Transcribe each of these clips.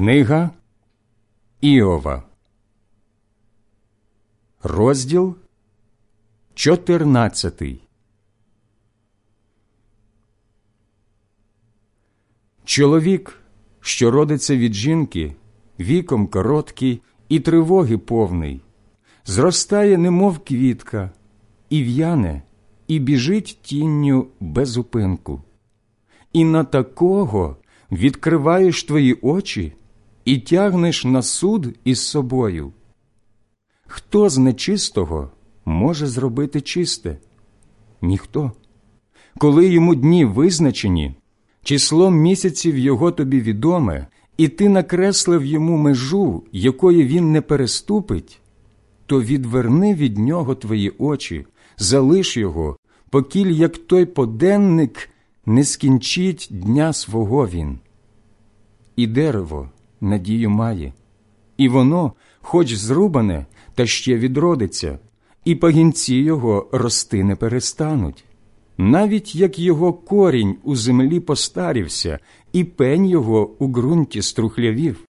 Книга Іова, розділ 14 Чоловік, що родиться від жінки, віком короткий і тривоги повний, зростає, немов квітка, і в'яне, і біжить тінню без упинку. І на такого відкриваєш твої очі і тягнеш на суд із собою. Хто з нечистого може зробити чисте? Ніхто. Коли йому дні визначені, число місяців його тобі відоме, і ти накреслив йому межу, якої він не переступить, то відверни від нього твої очі, залиш його, покіль як той поденник не скінчить дня свого він. І дерево надію має, і воно, хоч зрубане, та ще відродиться, і пагінці його рости не перестануть. Навіть як його корінь у землі постарівся, і пень його у ґрунті струхлявів.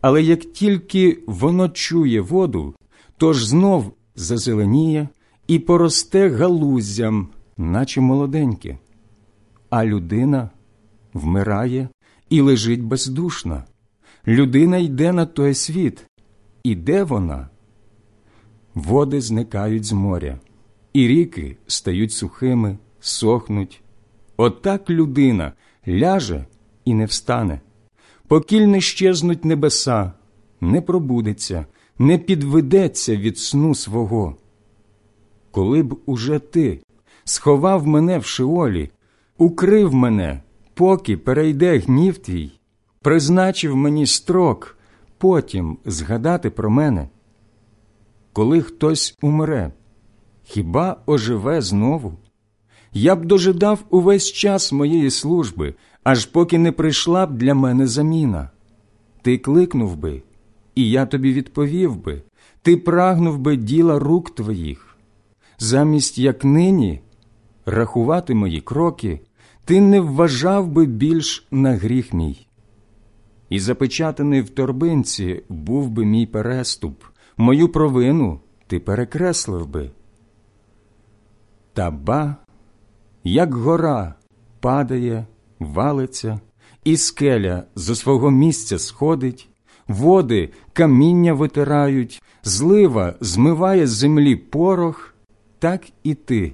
Але як тільки воно чує воду, то ж знов зазеленіє і поросте галуззям, наче молоденьке. А людина вмирає і лежить бездушна. Людина йде на той світ. І де вона? Води зникають з моря, і ріки стають сухими, сохнуть. Отак людина ляже і не встане. Покіль не щезнуть небеса, не пробудеться, не підведеться від сну свого. Коли б уже ти сховав мене в шиолі, укрив мене, поки перейде гнів твій, призначив мені строк, потім згадати про мене. Коли хтось умре, хіба оживе знову? Я б дожидав увесь час моєї служби, аж поки не прийшла б для мене заміна. Ти кликнув би, і я тобі відповів би, ти прагнув би діла рук твоїх. Замість як нині рахувати мої кроки, ти не вважав би більш на гріх мій. І запечатаний в торбинці був би мій переступ, мою провину ти перекреслив би. Та ба, як гора падає, валиться, і скеля зо свого місця сходить, води каміння витирають, злива змиває з землі порох, так і ти,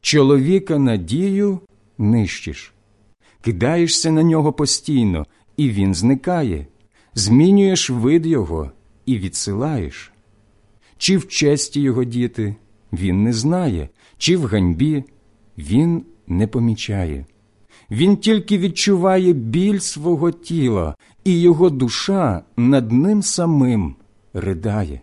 чоловіка надію нищиш, кидаєшся на нього постійно, і він зникає, змінюєш вид його і відсилаєш. Чи в честі його діти він не знає, чи в ганьбі він не помічає. Він тільки відчуває біль свого тіла, і його душа над ним самим ридає.